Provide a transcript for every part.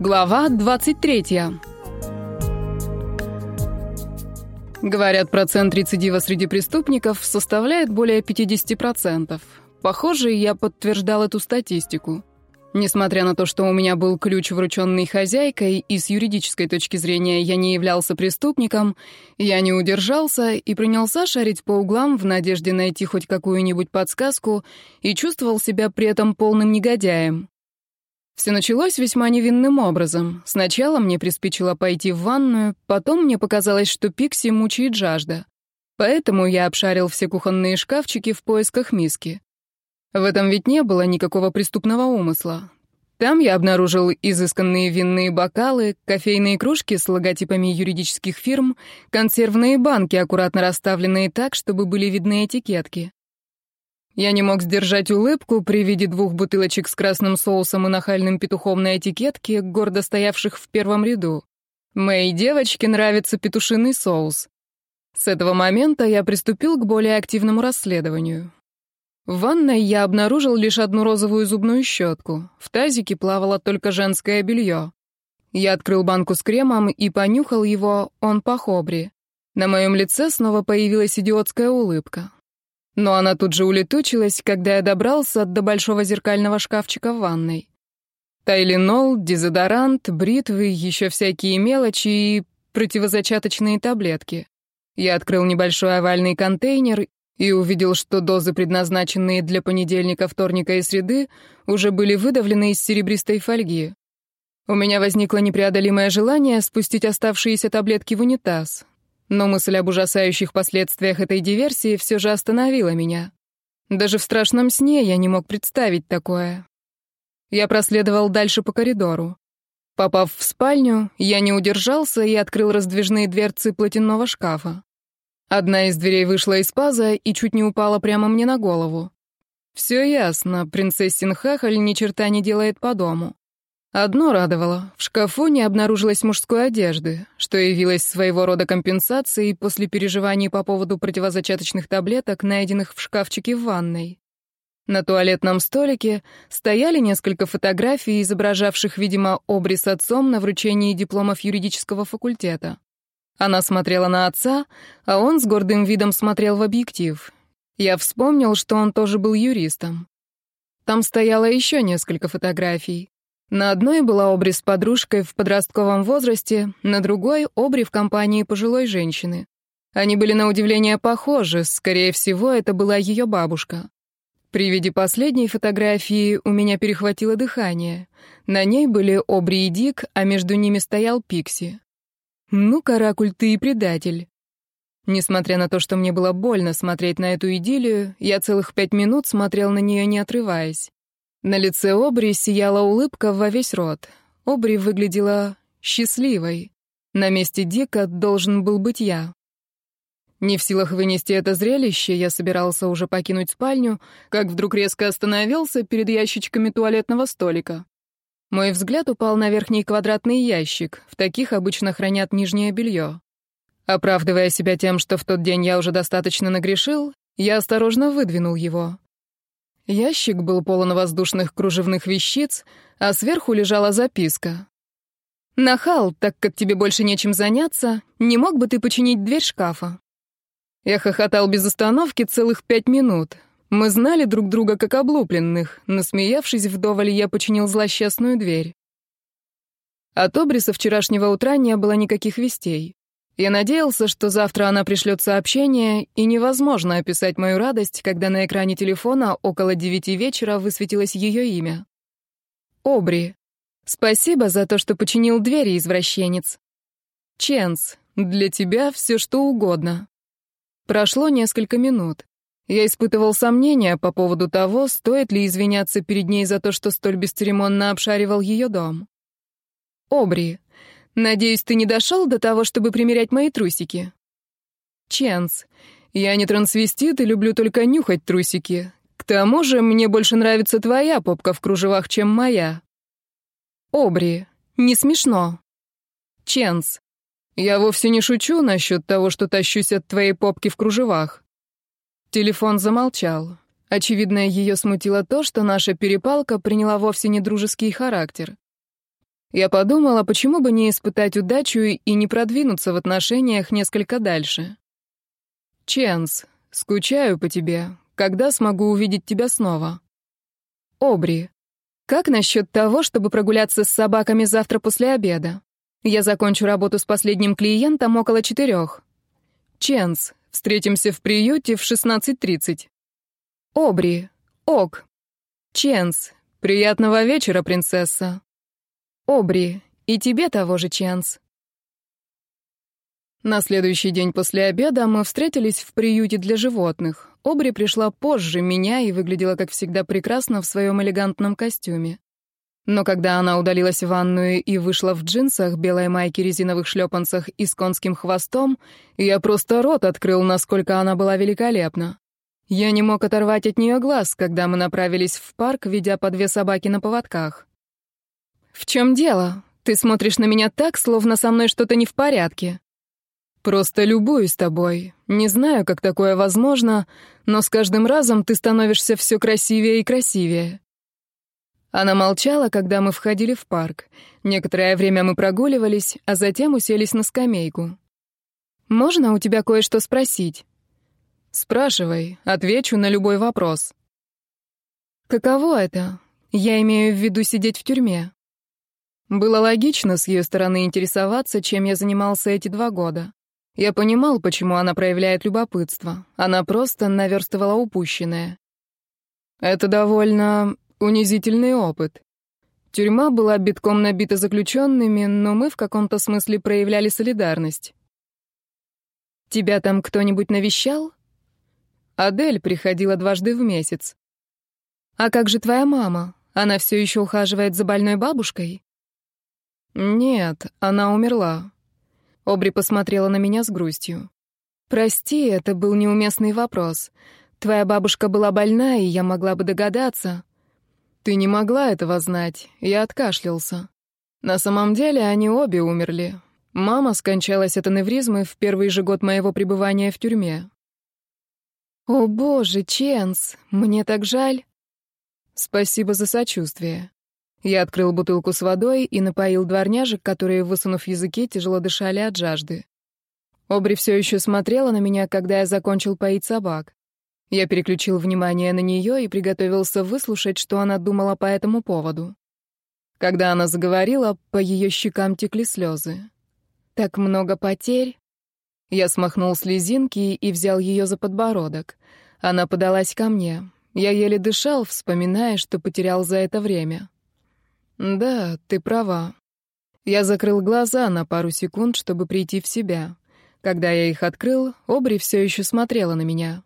Глава 23. Говорят, процент рецидива среди преступников составляет более 50%. Похоже, я подтверждал эту статистику. Несмотря на то, что у меня был ключ, врученный хозяйкой, и с юридической точки зрения я не являлся преступником, я не удержался и принялся шарить по углам в надежде найти хоть какую-нибудь подсказку и чувствовал себя при этом полным негодяем. Все началось весьма невинным образом. Сначала мне приспичило пойти в ванную, потом мне показалось, что Пикси мучает жажда. Поэтому я обшарил все кухонные шкафчики в поисках миски. В этом ведь не было никакого преступного умысла. Там я обнаружил изысканные винные бокалы, кофейные кружки с логотипами юридических фирм, консервные банки, аккуратно расставленные так, чтобы были видны этикетки. Я не мог сдержать улыбку при виде двух бутылочек с красным соусом и нахальным петухом на этикетке, гордо стоявших в первом ряду. Моей девочке нравится петушиный соус. С этого момента я приступил к более активному расследованию. В ванной я обнаружил лишь одну розовую зубную щетку. В тазике плавало только женское белье. Я открыл банку с кремом и понюхал его, он по хобре. На моем лице снова появилась идиотская улыбка. Но она тут же улетучилась, когда я добрался до большого зеркального шкафчика в ванной. Тайленол, дезодорант, бритвы, еще всякие мелочи и противозачаточные таблетки. Я открыл небольшой овальный контейнер и увидел, что дозы, предназначенные для понедельника, вторника и среды, уже были выдавлены из серебристой фольги. У меня возникло непреодолимое желание спустить оставшиеся таблетки в унитаз, но мысль об ужасающих последствиях этой диверсии все же остановила меня. Даже в страшном сне я не мог представить такое. Я проследовал дальше по коридору. Попав в спальню, я не удержался и открыл раздвижные дверцы платяного шкафа. Одна из дверей вышла из паза и чуть не упала прямо мне на голову. Все ясно, принцессин Хахаль ни черта не делает по дому. Одно радовало. В шкафу не обнаружилось мужской одежды, что явилось своего рода компенсацией после переживаний по поводу противозачаточных таблеток, найденных в шкафчике в ванной. На туалетном столике стояли несколько фотографий, изображавших, видимо, Обри отцом на вручении дипломов юридического факультета. Она смотрела на отца, а он с гордым видом смотрел в объектив. Я вспомнил, что он тоже был юристом. Там стояло еще несколько фотографий. На одной была Обри с подружкой в подростковом возрасте, на другой — Обри в компании пожилой женщины. Они были на удивление похожи, скорее всего, это была ее бабушка. При виде последней фотографии у меня перехватило дыхание. На ней были Обри и Дик, а между ними стоял Пикси. «Ну, каракуль, ты и предатель». Несмотря на то, что мне было больно смотреть на эту идиллию, я целых пять минут смотрел на нее, не отрываясь. На лице Обри сияла улыбка во весь рот. Обри выглядела счастливой. На месте Дика должен был быть я. Не в силах вынести это зрелище, я собирался уже покинуть спальню, как вдруг резко остановился перед ящичками туалетного столика. Мой взгляд упал на верхний квадратный ящик, в таких обычно хранят нижнее белье. Оправдывая себя тем, что в тот день я уже достаточно нагрешил, я осторожно выдвинул его. Ящик был полон воздушных кружевных вещиц, а сверху лежала записка. «Нахал, так как тебе больше нечем заняться, не мог бы ты починить дверь шкафа?» Я хохотал без остановки целых пять минут. Мы знали друг друга как облупленных. Насмеявшись вдоволь, я починил злосчастную дверь. От обриса вчерашнего утра не было никаких вестей. Я надеялся, что завтра она пришлет сообщение, и невозможно описать мою радость, когда на экране телефона около девяти вечера высветилось ее имя. Обри. Спасибо за то, что починил двери, извращенец. Ченс, для тебя все что угодно. Прошло несколько минут. Я испытывал сомнения по поводу того, стоит ли извиняться перед ней за то, что столь бесцеремонно обшаривал ее дом. Обри, Надеюсь, ты не дошел до того, чтобы примерять мои трусики. Ченс. Я не трансвестит и люблю только нюхать трусики. К тому же мне больше нравится твоя попка в кружевах, чем моя. Обри. Не смешно. Ченс. Я вовсе не шучу насчет того, что тащусь от твоей попки в кружевах. Телефон замолчал. Очевидно, ее смутило то, что наша перепалка приняла вовсе не дружеский характер. Я подумала, почему бы не испытать удачу и не продвинуться в отношениях несколько дальше. Ченс, скучаю по тебе. Когда смогу увидеть тебя снова? Обри, как насчет того, чтобы прогуляться с собаками завтра после обеда? Я закончу работу с последним клиентом около четырех. Ченс, встретимся в приюте в 16.30. Обри, ок. Ченс, приятного вечера, принцесса. Обри, и тебе того же, Ченс». На следующий день после обеда мы встретились в приюте для животных. Обри пришла позже меня и выглядела, как всегда, прекрасно в своем элегантном костюме. Но когда она удалилась в ванную и вышла в джинсах, белой майке, резиновых шлепанцах и с конским хвостом, я просто рот открыл, насколько она была великолепна. Я не мог оторвать от нее глаз, когда мы направились в парк, ведя по две собаки на поводках. «В чем дело? Ты смотришь на меня так, словно со мной что-то не в порядке». «Просто любуюсь тобой. Не знаю, как такое возможно, но с каждым разом ты становишься все красивее и красивее». Она молчала, когда мы входили в парк. Некоторое время мы прогуливались, а затем уселись на скамейку. «Можно у тебя кое-что спросить?» «Спрашивай, отвечу на любой вопрос». «Каково это? Я имею в виду сидеть в тюрьме». Было логично с ее стороны интересоваться, чем я занимался эти два года. Я понимал, почему она проявляет любопытство. Она просто наверстывала упущенное. Это довольно унизительный опыт. Тюрьма была битком набита заключенными, но мы в каком-то смысле проявляли солидарность. «Тебя там кто-нибудь навещал?» Адель приходила дважды в месяц. «А как же твоя мама? Она все еще ухаживает за больной бабушкой?» «Нет, она умерла». Обри посмотрела на меня с грустью. «Прости, это был неуместный вопрос. Твоя бабушка была больна, и я могла бы догадаться». «Ты не могла этого знать. Я откашлялся. На самом деле они обе умерли. Мама скончалась от аневризмы в первый же год моего пребывания в тюрьме». «О боже, Ченс, мне так жаль». «Спасибо за сочувствие. Я открыл бутылку с водой и напоил дворняжек, которые, высунув языки, тяжело дышали от жажды. Обри все еще смотрела на меня, когда я закончил поить собак. Я переключил внимание на нее и приготовился выслушать, что она думала по этому поводу. Когда она заговорила, по ее щекам текли слезы. «Так много потерь!» Я смахнул слезинки и взял ее за подбородок. Она подалась ко мне. Я еле дышал, вспоминая, что потерял за это время. «Да, ты права». Я закрыл глаза на пару секунд, чтобы прийти в себя. Когда я их открыл, Обри все еще смотрела на меня.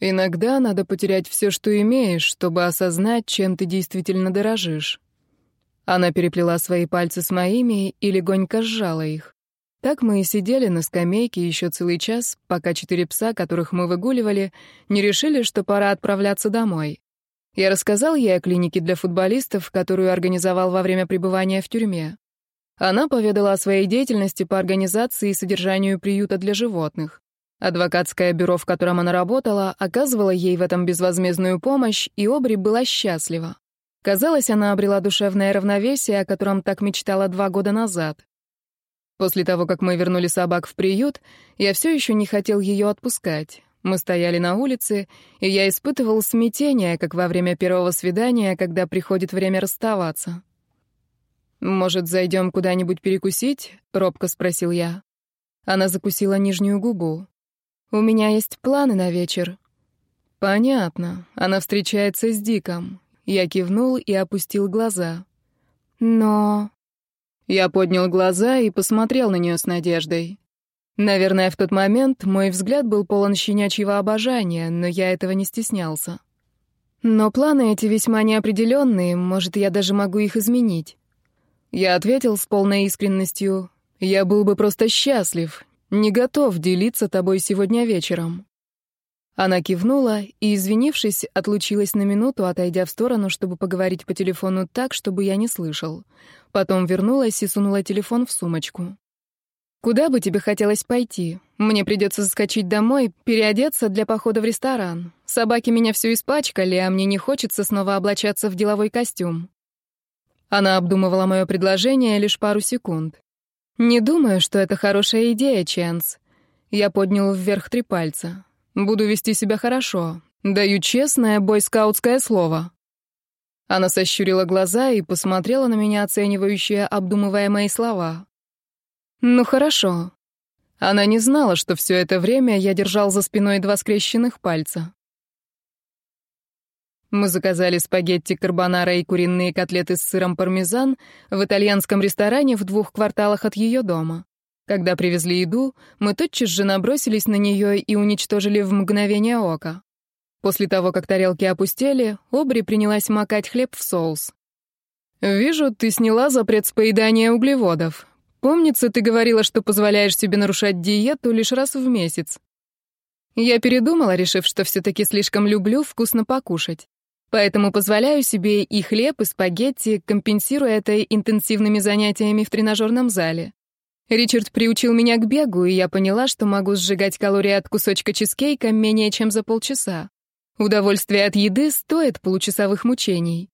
«Иногда надо потерять все, что имеешь, чтобы осознать, чем ты действительно дорожишь». Она переплела свои пальцы с моими и легонько сжала их. Так мы и сидели на скамейке еще целый час, пока четыре пса, которых мы выгуливали, не решили, что пора отправляться домой. Я рассказал ей о клинике для футболистов, которую организовал во время пребывания в тюрьме. Она поведала о своей деятельности по организации и содержанию приюта для животных. Адвокатское бюро, в котором она работала, оказывало ей в этом безвозмездную помощь, и Обри была счастлива. Казалось, она обрела душевное равновесие, о котором так мечтала два года назад. После того, как мы вернули собак в приют, я все еще не хотел ее отпускать. Мы стояли на улице, и я испытывал смятение, как во время первого свидания, когда приходит время расставаться. «Может, зайдем куда-нибудь перекусить?» — робко спросил я. Она закусила нижнюю губу. «У меня есть планы на вечер». «Понятно. Она встречается с Диком». Я кивнул и опустил глаза. «Но...» Я поднял глаза и посмотрел на нее с надеждой. Наверное, в тот момент мой взгляд был полон щенячьего обожания, но я этого не стеснялся. Но планы эти весьма неопределенные, может, я даже могу их изменить. Я ответил с полной искренностью. Я был бы просто счастлив, не готов делиться тобой сегодня вечером. Она кивнула и, извинившись, отлучилась на минуту, отойдя в сторону, чтобы поговорить по телефону так, чтобы я не слышал. Потом вернулась и сунула телефон в сумочку. Куда бы тебе хотелось пойти? Мне придется заскочить домой, переодеться для похода в ресторан. Собаки меня всю испачкали, а мне не хочется снова облачаться в деловой костюм». Она обдумывала мое предложение лишь пару секунд. «Не думаю, что это хорошая идея, Ченс». Я поднял вверх три пальца. «Буду вести себя хорошо. Даю честное бойскаутское слово». Она сощурила глаза и посмотрела на меня, оценивающая, обдумывая мои слова. Ну хорошо. Она не знала, что все это время я держал за спиной два скрещенных пальца. Мы заказали спагетти карбонара и куриные котлеты с сыром пармезан в итальянском ресторане в двух кварталах от ее дома. Когда привезли еду, мы тотчас же набросились на нее и уничтожили в мгновение ока. После того, как тарелки опустели, Обри принялась макать хлеб в соус. «Вижу, ты сняла запрет с поедания углеводов», Помнится, ты говорила, что позволяешь себе нарушать диету лишь раз в месяц. Я передумала, решив, что все-таки слишком люблю вкусно покушать. Поэтому позволяю себе и хлеб, и спагетти, компенсируя это интенсивными занятиями в тренажерном зале. Ричард приучил меня к бегу, и я поняла, что могу сжигать калории от кусочка чизкейка менее чем за полчаса. Удовольствие от еды стоит получасовых мучений.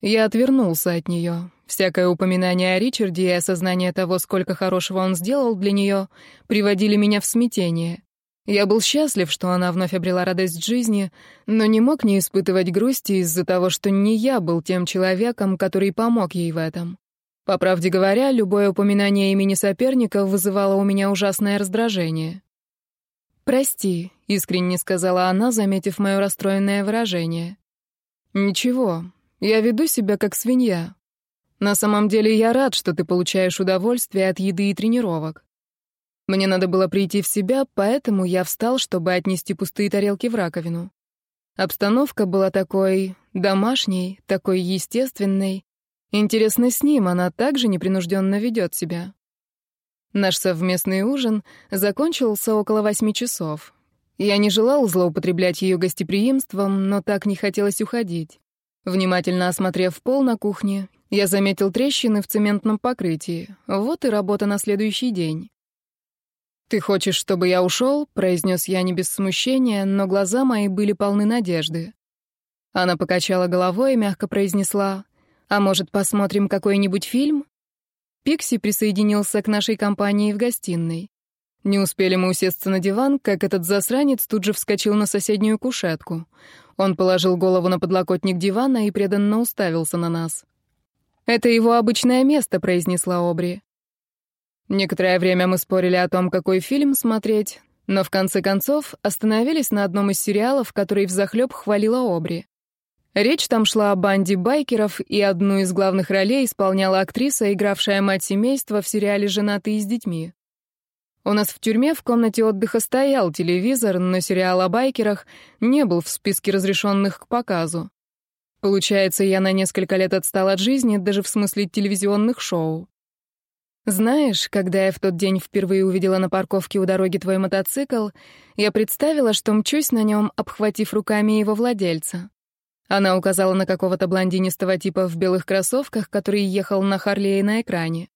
Я отвернулся от нее. Всякое упоминание о Ричарде и осознание того, сколько хорошего он сделал для нее, приводили меня в смятение. Я был счастлив, что она вновь обрела радость жизни, но не мог не испытывать грусти из-за того, что не я был тем человеком, который помог ей в этом. По правде говоря, любое упоминание имени соперника вызывало у меня ужасное раздражение. «Прости», — искренне сказала она, заметив мое расстроенное выражение. «Ничего, я веду себя как свинья. На самом деле я рад, что ты получаешь удовольствие от еды и тренировок. Мне надо было прийти в себя, поэтому я встал, чтобы отнести пустые тарелки в раковину. Обстановка была такой домашней, такой естественной. Интересно с ним, она также непринужденно ведет себя. Наш совместный ужин закончился около восьми часов. Я не желал злоупотреблять ее гостеприимством, но так не хотелось уходить. Внимательно осмотрев пол на кухне, я заметил трещины в цементном покрытии. Вот и работа на следующий день. «Ты хочешь, чтобы я ушел?» — произнес я не без смущения, но глаза мои были полны надежды. Она покачала головой и мягко произнесла, «А может, посмотрим какой-нибудь фильм?» Пикси присоединился к нашей компании в гостиной. Не успели мы усесться на диван, как этот засранец тут же вскочил на соседнюю кушетку. Он положил голову на подлокотник дивана и преданно уставился на нас. «Это его обычное место», — произнесла Обри. Некоторое время мы спорили о том, какой фильм смотреть, но в конце концов остановились на одном из сериалов, который взахлёб хвалила Обри. Речь там шла о банде байкеров, и одну из главных ролей исполняла актриса, игравшая мать семейства в сериале «Женатые с детьми». У нас в тюрьме в комнате отдыха стоял телевизор, но сериал о байкерах не был в списке разрешенных к показу. Получается, я на несколько лет отстал от жизни, даже в смысле телевизионных шоу. Знаешь, когда я в тот день впервые увидела на парковке у дороги твой мотоцикл, я представила, что мчусь на нем, обхватив руками его владельца. Она указала на какого-то блондинистого типа в белых кроссовках, который ехал на Харлее на экране.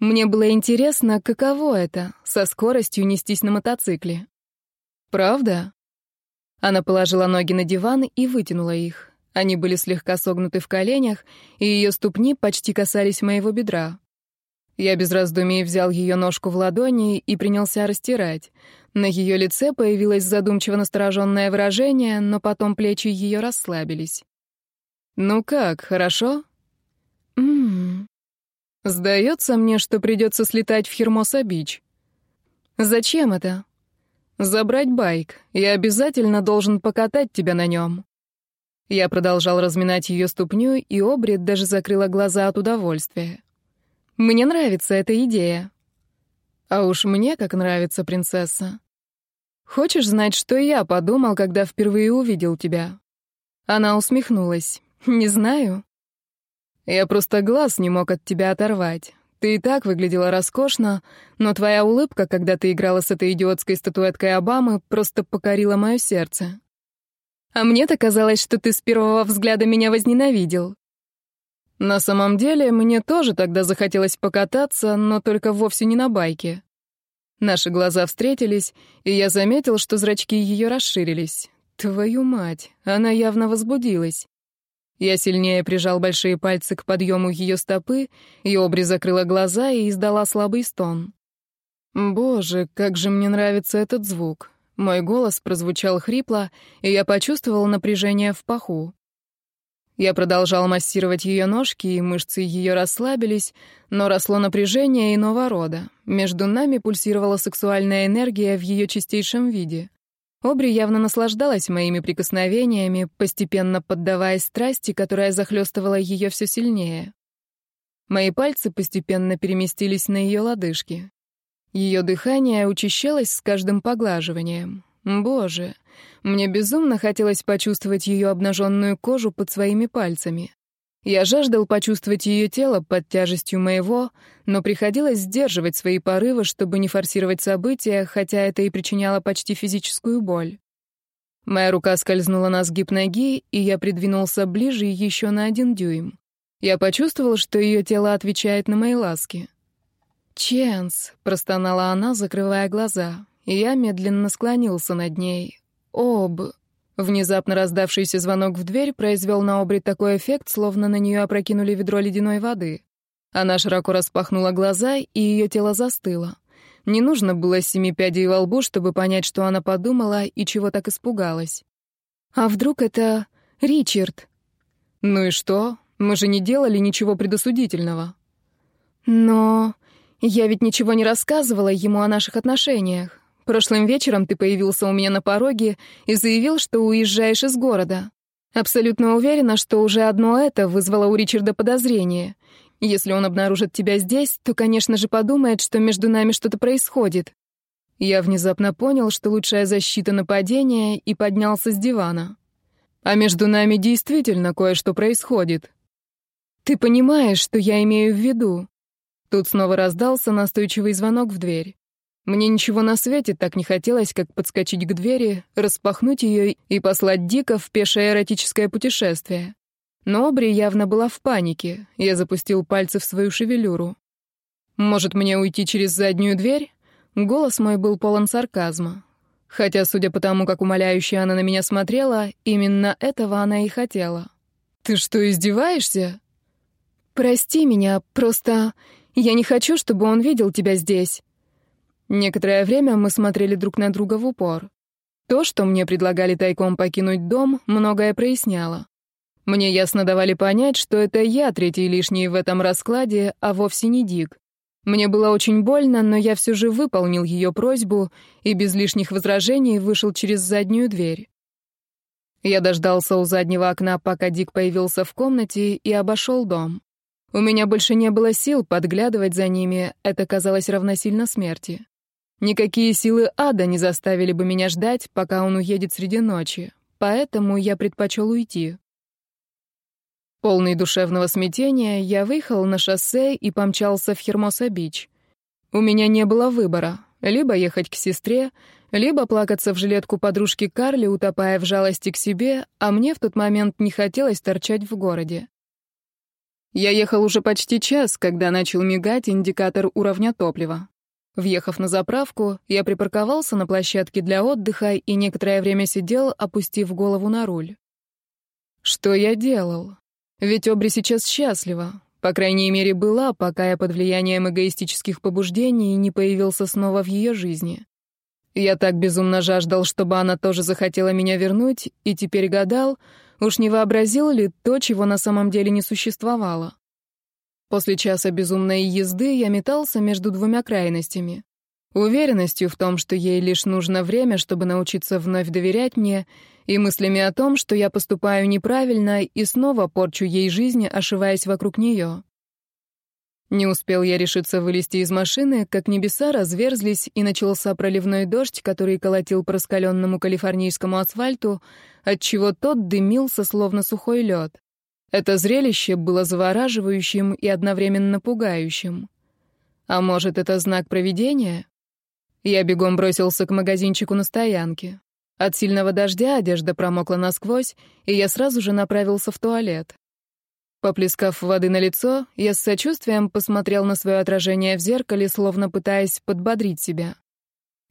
Мне было интересно, каково это — со скоростью нестись на мотоцикле. «Правда?» Она положила ноги на диван и вытянула их. Они были слегка согнуты в коленях, и ее ступни почти касались моего бедра. Я без раздумий взял ее ножку в ладони и принялся растирать. На ее лице появилось задумчиво настороженное выражение, но потом плечи ее расслабились. «Ну как, хорошо?» «М-м-м», Сдается мне, что придется слетать в Хермоса-Бич. Зачем это? Забрать байк. Я обязательно должен покатать тебя на нем. Я продолжал разминать ее ступню, и Обрид даже закрыла глаза от удовольствия. Мне нравится эта идея. А уж мне как нравится принцесса. Хочешь знать, что я подумал, когда впервые увидел тебя? Она усмехнулась. Не знаю. Я просто глаз не мог от тебя оторвать. Ты и так выглядела роскошно, но твоя улыбка, когда ты играла с этой идиотской статуэткой Обамы, просто покорила мое сердце. А мне-то казалось, что ты с первого взгляда меня возненавидел. На самом деле, мне тоже тогда захотелось покататься, но только вовсе не на байке. Наши глаза встретились, и я заметил, что зрачки ее расширились. Твою мать, она явно возбудилась. Я сильнее прижал большие пальцы к подъему ее стопы, и Обри закрыла глаза и издала слабый стон. «Боже, как же мне нравится этот звук!» Мой голос прозвучал хрипло, и я почувствовал напряжение в паху. Я продолжал массировать ее ножки, и мышцы ее расслабились, но росло напряжение иного рода. Между нами пульсировала сексуальная энергия в ее чистейшем виде. Обри явно наслаждалась моими прикосновениями, постепенно поддаваясь страсти, которая захлестывала ее все сильнее. Мои пальцы постепенно переместились на ее лодыжки. Ее дыхание учащалось с каждым поглаживанием. Боже, мне безумно хотелось почувствовать ее обнаженную кожу под своими пальцами. Я жаждал почувствовать ее тело под тяжестью моего, но приходилось сдерживать свои порывы, чтобы не форсировать события, хотя это и причиняло почти физическую боль. Моя рука скользнула на сгиб ноги, и я придвинулся ближе еще на один дюйм. Я почувствовал, что ее тело отвечает на мои ласки. «Ченс», — простонала она, закрывая глаза, и я медленно склонился над ней. «Об...» Внезапно раздавшийся звонок в дверь произвел на Обри такой эффект, словно на нее опрокинули ведро ледяной воды. Она широко распахнула глаза, и ее тело застыло. Не нужно было семи пядей во лбу, чтобы понять, что она подумала и чего так испугалась. «А вдруг это Ричард?» «Ну и что? Мы же не делали ничего предосудительного». «Но я ведь ничего не рассказывала ему о наших отношениях. Прошлым вечером ты появился у меня на пороге и заявил, что уезжаешь из города. Абсолютно уверена, что уже одно это вызвало у Ричарда подозрение. Если он обнаружит тебя здесь, то, конечно же, подумает, что между нами что-то происходит. Я внезапно понял, что лучшая защита нападения, и поднялся с дивана. А между нами действительно кое-что происходит. Ты понимаешь, что я имею в виду? Тут снова раздался настойчивый звонок в дверь. Мне ничего на свете так не хотелось, как подскочить к двери, распахнуть ее и послать Дика в пешее эротическое путешествие. Но Обри явно была в панике. Я запустил пальцы в свою шевелюру. «Может, мне уйти через заднюю дверь?» Голос мой был полон сарказма. Хотя, судя по тому, как умоляюще она на меня смотрела, именно этого она и хотела. «Ты что, издеваешься?» «Прости меня, просто я не хочу, чтобы он видел тебя здесь». Некоторое время мы смотрели друг на друга в упор. То, что мне предлагали тайком покинуть дом, многое проясняло. Мне ясно давали понять, что это я третий лишний в этом раскладе, а вовсе не Дик. Мне было очень больно, но я все же выполнил ее просьбу и без лишних возражений вышел через заднюю дверь. Я дождался у заднего окна, пока Дик появился в комнате и обошел дом. У меня больше не было сил подглядывать за ними, это казалось равносильно смерти. Никакие силы ада не заставили бы меня ждать, пока он уедет среди ночи. Поэтому я предпочел уйти. Полный душевного смятения, я выехал на шоссе и помчался в Хермоса-Бич. У меня не было выбора — либо ехать к сестре, либо плакаться в жилетку подружки Карли, утопая в жалости к себе, а мне в тот момент не хотелось торчать в городе. Я ехал уже почти час, когда начал мигать индикатор уровня топлива. Въехав на заправку, я припарковался на площадке для отдыха и некоторое время сидел, опустив голову на руль. Что я делал? Ведь Обри сейчас счастлива. По крайней мере, была, пока я под влиянием эгоистических побуждений не появился снова в ее жизни. Я так безумно жаждал, чтобы она тоже захотела меня вернуть, и теперь гадал, уж не вообразил ли то, чего на самом деле не существовало. После часа безумной езды я метался между двумя крайностями. Уверенностью в том, что ей лишь нужно время, чтобы научиться вновь доверять мне, и мыслями о том, что я поступаю неправильно и снова порчу ей жизнь, ошиваясь вокруг нее. Не успел я решиться вылезти из машины, как небеса разверзлись, и начался проливной дождь, который колотил по раскаленному калифорнийскому асфальту, отчего тот дымился, словно сухой лед. Это зрелище было завораживающим и одновременно пугающим. А может, это знак провидения? Я бегом бросился к магазинчику на стоянке. От сильного дождя одежда промокла насквозь, и я сразу же направился в туалет. Поплескав воды на лицо, я с сочувствием посмотрел на свое отражение в зеркале, словно пытаясь подбодрить себя.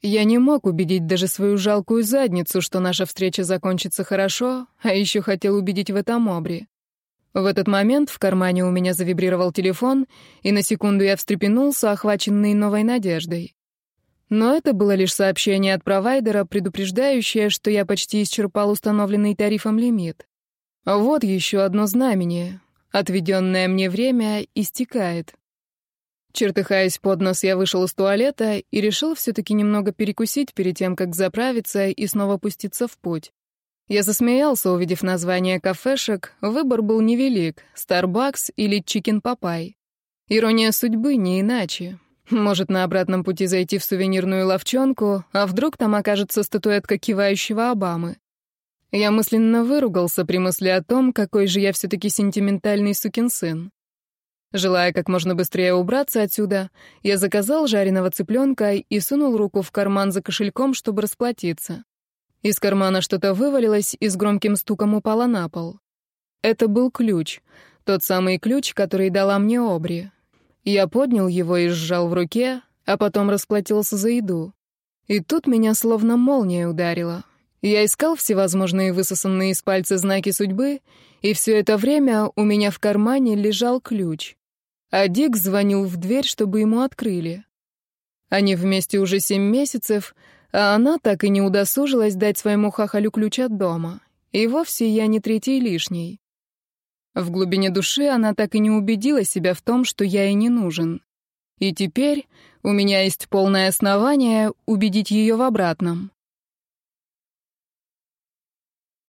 Я не мог убедить даже свою жалкую задницу, что наша встреча закончится хорошо, а еще хотел убедить в этом обри. В этот момент в кармане у меня завибрировал телефон, и на секунду я встрепенулся, охваченный новой надеждой. Но это было лишь сообщение от провайдера, предупреждающее, что я почти исчерпал установленный тарифом лимит. Вот еще одно знамение. Отведенное мне время истекает. Чертыхаясь под нос, я вышел из туалета и решил все-таки немного перекусить перед тем, как заправиться и снова пуститься в путь. Я засмеялся, увидев название кафешек, выбор был невелик — Starbucks или Chicken Papai. Ирония судьбы не иначе. Может, на обратном пути зайти в сувенирную ловчонку, а вдруг там окажется статуэтка кивающего Обамы. Я мысленно выругался при мысли о том, какой же я все-таки сентиментальный сукин сын. Желая как можно быстрее убраться отсюда, я заказал жареного цыпленка и сунул руку в карман за кошельком, чтобы расплатиться. Из кармана что-то вывалилось и с громким стуком упало на пол. Это был ключ, тот самый ключ, который дала мне Обри. Я поднял его и сжал в руке, а потом расплатился за еду. И тут меня словно молния ударила. Я искал всевозможные высосанные из пальца знаки судьбы, и все это время у меня в кармане лежал ключ. А Дик звонил в дверь, чтобы ему открыли. Они вместе уже семь месяцев — а она так и не удосужилась дать своему хахалю ключ от дома. И вовсе я не третий лишний. В глубине души она так и не убедила себя в том, что я ей не нужен. И теперь у меня есть полное основание убедить ее в обратном.